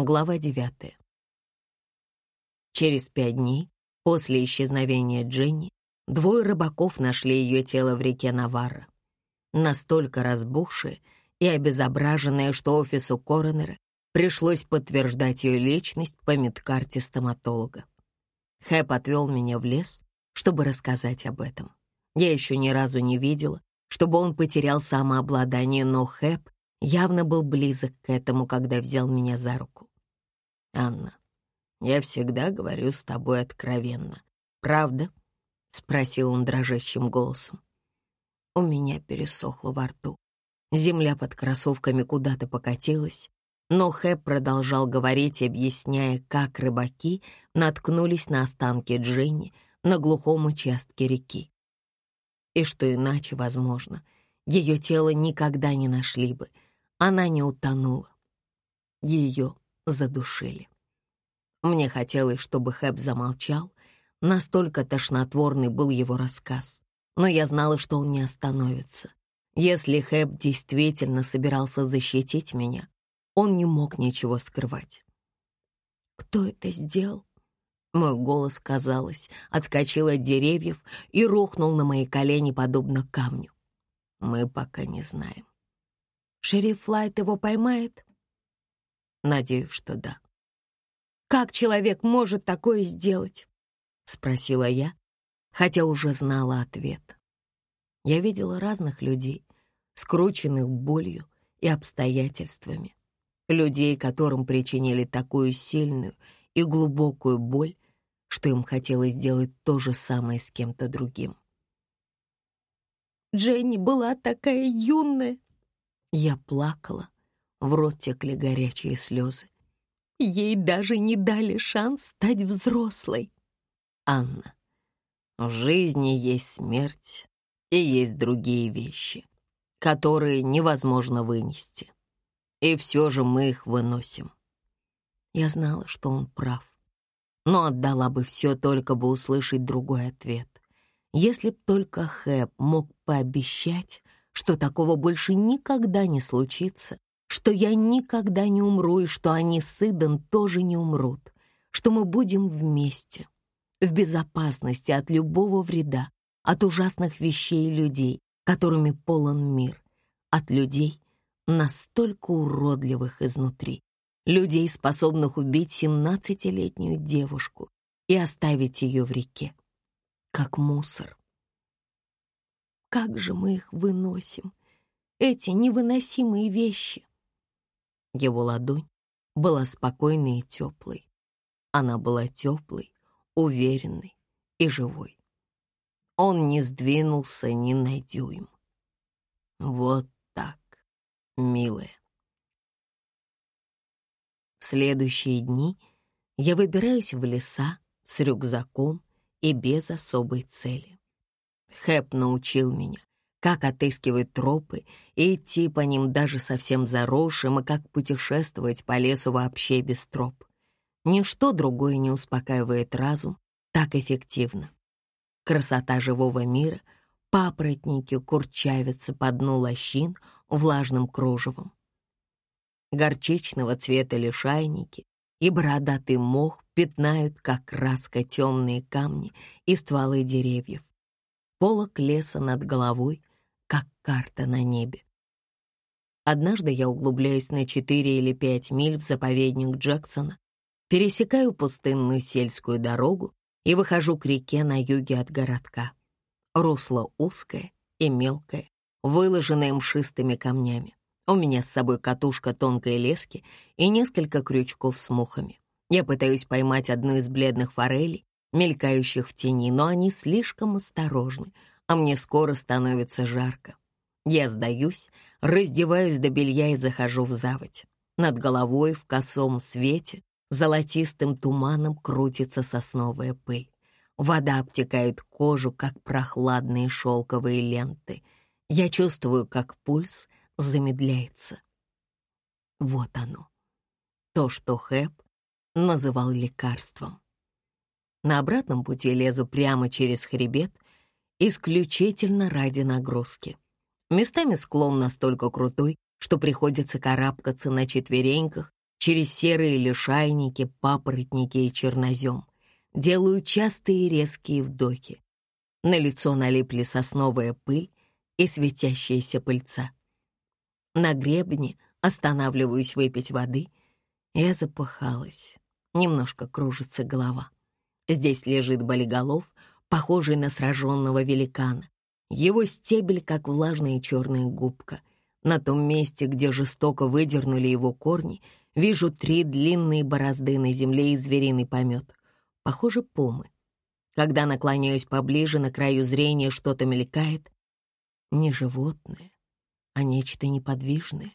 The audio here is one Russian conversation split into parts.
Глава девятая. Через пять дней после исчезновения Дженни двое рыбаков нашли ее тело в реке Наварра. Настолько разбухшее и обезображенное, что офису коронера пришлось подтверждать ее личность по медкарте стоматолога. Хэп отвел меня в лес, чтобы рассказать об этом. Я еще ни разу не видела, чтобы он потерял самообладание, но Хэп явно был близок к этому, когда взял меня за руку. «Анна, я всегда говорю с тобой откровенно. Правда?» — спросил он дрожащим голосом. У меня пересохло во рту. Земля под кроссовками куда-то покатилась, но Хэп продолжал говорить, объясняя, как рыбаки наткнулись на останки Дженни на глухом участке реки. И что иначе, возможно, ее тело никогда не нашли бы, она не утонула. Ее задушили. Мне хотелось, чтобы Хэп замолчал, настолько тошнотворный был его рассказ. Но я знала, что он не остановится. Если Хэп действительно собирался защитить меня, он не мог ничего скрывать. «Кто это сделал?» Мой голос, казалось, отскочил от деревьев и рухнул на мои колени, подобно камню. Мы пока не знаем. Шериф Флайт его поймает? Надеюсь, что да. «Как человек может такое сделать?» — спросила я, хотя уже знала ответ. Я видела разных людей, скрученных болью и обстоятельствами, людей, которым причинили такую сильную и глубокую боль, что им хотелось сделать то же самое с кем-то другим. Дженни была такая юная. Я плакала, в рот текли горячие слезы. Ей даже не дали шанс стать взрослой. Анна, в жизни есть смерть и есть другие вещи, которые невозможно вынести. И все же мы их выносим. Я знала, что он прав, но отдала бы все, только бы услышать другой ответ. Если б только Хэп мог пообещать, что такого больше никогда не случится, что я никогда не умру и что они с Иден тоже не умрут, что мы будем вместе, в безопасности от любого вреда, от ужасных вещей и людей, которыми полон мир, от людей, настолько уродливых изнутри, людей, способных убить семнадцатилетнюю девушку и оставить ее в реке, как мусор. Как же мы их выносим, эти невыносимые вещи? Его ладонь была спокойной и теплой. Она была теплой, уверенной и живой. Он не сдвинулся ни на дюйм. Вот так, милая. В следующие дни я выбираюсь в леса с рюкзаком и без особой цели. Хэп научил меня, как отыскивать тропы и идти по ним даже совсем заросшим, и как путешествовать по лесу вообще без троп. Ничто другое не успокаивает разум так эффективно. Красота живого мира, папоротники курчавятся по дну лощин влажным кружевом. Горчичного цвета лишайники и бородатый мох пятнают, как краска, темные камни и стволы деревьев. Полок леса над головой как карта на небе. Однажды я углубляюсь на 4 или 5 миль в заповедник Джексона, пересекаю пустынную сельскую дорогу и выхожу к реке на юге от городка. Русло узкое и мелкое, выложенное мшистыми камнями. У меня с собой катушка тонкой лески и несколько крючков с мухами. Я пытаюсь поймать одну из бледных форелей, мелькающих в тени, но они слишком осторожны, а мне скоро становится жарко. Я сдаюсь, раздеваюсь до белья и захожу в заводь. Над головой в косом свете золотистым туманом крутится сосновая пыль. Вода обтекает кожу, как прохладные шелковые ленты. Я чувствую, как пульс замедляется. Вот оно. То, что Хэп называл лекарством. На обратном пути лезу прямо через хребет — исключительно ради нагрузки. Местами склон настолько крутой, что приходится карабкаться на четвереньках через серые лишайники, папоротники и чернозем. Делаю частые резкие вдохи. На лицо налипли сосновая пыль и светящаяся пыльца. На гребне останавливаюсь выпить воды. Я запыхалась. Немножко кружится голова. Здесь лежит болиголов, похожий на сраженного великана. Его стебель, как влажная черная губка. На том месте, где жестоко выдернули его корни, вижу три длинные борозды на земле и звериный помет. Похоже, помы. Когда наклоняюсь поближе, на краю зрения что-то мелькает. Не животное, а нечто неподвижное.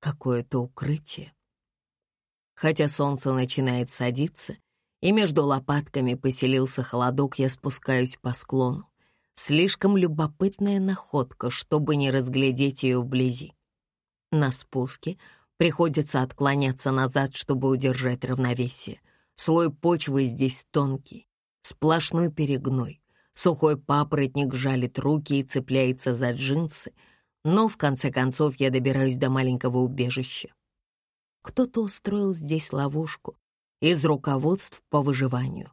Какое-то укрытие. Хотя солнце начинает садиться, и между лопатками поселился холодок, я спускаюсь по склону. Слишком любопытная находка, чтобы не разглядеть ее вблизи. На спуске приходится отклоняться назад, чтобы удержать равновесие. Слой почвы здесь тонкий, сплошной перегной. Сухой папоротник жалит руки и цепляется за джинсы, но в конце концов я добираюсь до маленького убежища. Кто-то устроил здесь ловушку из руководств по выживанию.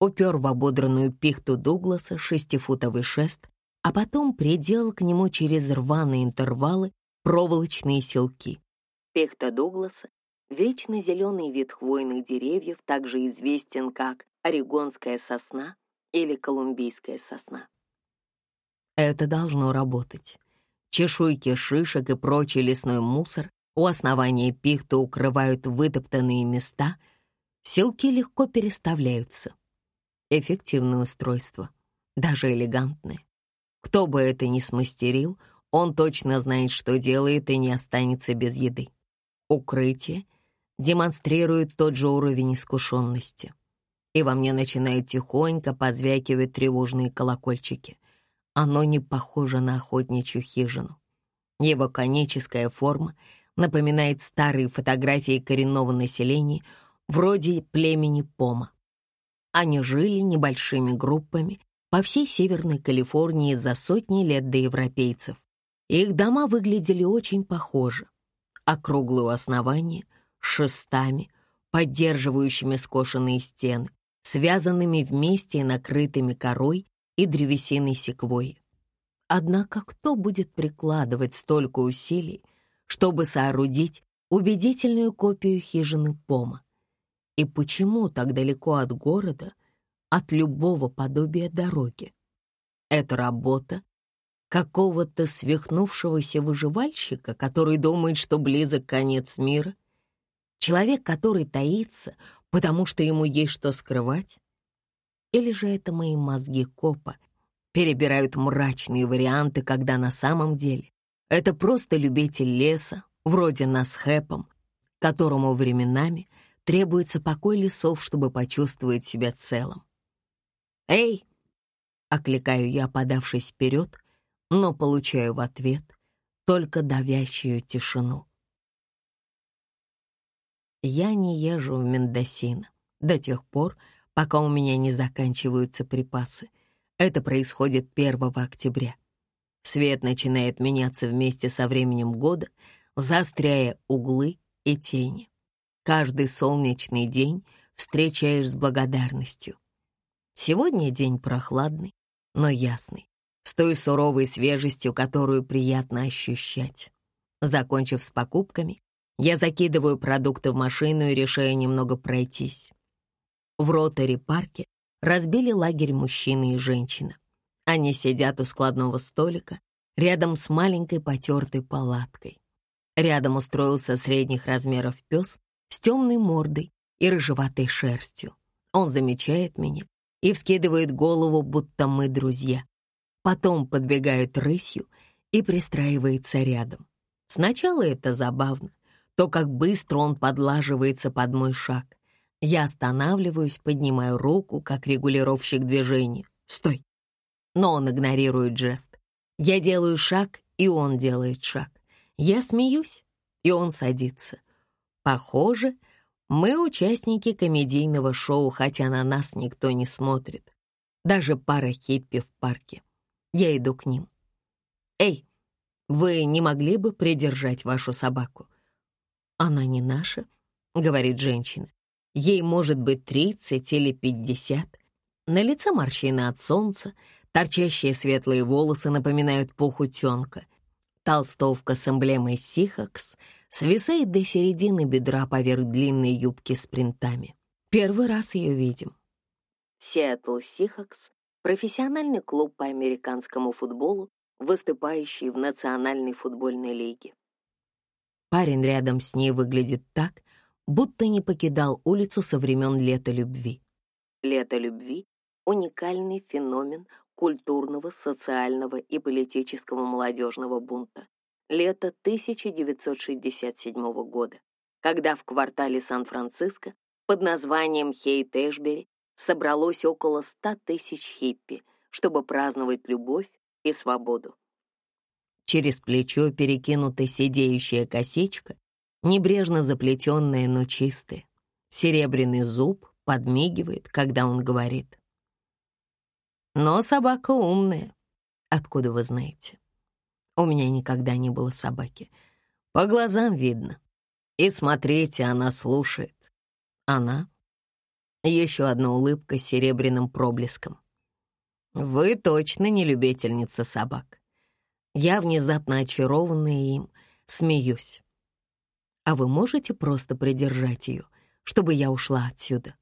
Упер в ободранную пихту Дугласа шестифутовый шест, а потом приделал к нему через рваные интервалы проволочные селки. Пихта Дугласа — вечно зеленый вид хвойных деревьев, также известен как орегонская сосна или колумбийская сосна. Это должно работать. Чешуйки шишек и прочий лесной мусор у основания пихты укрывают вытоптанные места, селки легко переставляются. Эффективное устройство, даже элегантное. Кто бы это ни смастерил, он точно знает, что делает и не останется без еды. Укрытие демонстрирует тот же уровень искушенности. И во мне начинают тихонько позвякивать тревожные колокольчики. Оно не похоже на охотничью хижину. Его коническая форма напоминает старые фотографии коренного населения вроде племени Пома. Они жили небольшими группами по всей Северной Калифорнии за сотни лет до европейцев. Их дома выглядели очень похоже. Округлые основания, шестами, поддерживающими скошенные стены, связанными вместе и накрытыми корой и древесиной секвойи. Однако кто будет прикладывать столько усилий, чтобы соорудить убедительную копию хижины Пома? И почему так далеко от города, от любого подобия дороги? Это работа какого-то свихнувшегося выживальщика, который думает, что близок конец мира? Человек, который таится, потому что ему есть что скрывать? Или же это мои мозги копа перебирают мрачные варианты, когда на самом деле это просто любитель леса, вроде нас Хэпом, которому временами Требуется покой лесов, чтобы почувствовать себя целым. «Эй!» — окликаю я, подавшись вперед, но получаю в ответ только давящую тишину. Я не езжу в Мендосино до тех пор, пока у меня не заканчиваются припасы. Это происходит 1 октября. Свет начинает меняться вместе со временем года, заостряя углы и тени. Каждый солнечный день встречаешь с благодарностью. Сегодня день прохладный, но ясный, с той суровой свежестью, которую приятно ощущать. Закончив с покупками, я закидываю продукты в машину и решаю немного пройтись. В ротари-парке разбили лагерь мужчина и женщина. Они сидят у складного столика рядом с маленькой потертой палаткой. Рядом устроился средних размеров пес с темной мордой и рыжеватой шерстью. Он замечает меня и вскидывает голову, будто мы друзья. Потом подбегает рысью и пристраивается рядом. Сначала это забавно, то, как быстро он подлаживается под мой шаг. Я останавливаюсь, поднимаю руку, как регулировщик движения. «Стой!» Но он игнорирует жест. Я делаю шаг, и он делает шаг. Я смеюсь, и он садится. Похоже, мы участники комедийного шоу, хотя на нас никто не смотрит. Даже пара хиппи в парке. Я иду к ним. «Эй, вы не могли бы придержать вашу собаку?» «Она не наша», — говорит женщина. «Ей может быть тридцать или пятьдесят. На лице морщины от солнца, торчащие светлые волосы напоминают пух утенка. Толстовка с эмблемой «Сихакс» свисает до середины бедра поверх длинной юбки с принтами. Первый раз ее видим. Сиэтл Сихакс — профессиональный клуб по американскому футболу, выступающий в Национальной футбольной лиге. Парень рядом с ней выглядит так, будто не покидал улицу со времен лета любви. Лето любви — уникальный феномен культурного, социального и политического молодежного бунта. Лето 1967 года, когда в квартале Сан-Франциско под названием Хейт-Эшбери собралось около 100 тысяч хиппи, чтобы праздновать любовь и свободу. Через плечо перекинута сидеющая косичка, небрежно заплетенная, но чистая. Серебряный зуб подмигивает, когда он говорит. «Но собака умная. Откуда вы знаете?» У меня никогда не было собаки. По глазам видно. И смотрите, она слушает. Она. Еще одна улыбка с серебряным проблеском. Вы точно не любительница собак. Я, внезапно очарованная им, смеюсь. А вы можете просто придержать ее, чтобы я ушла отсюда?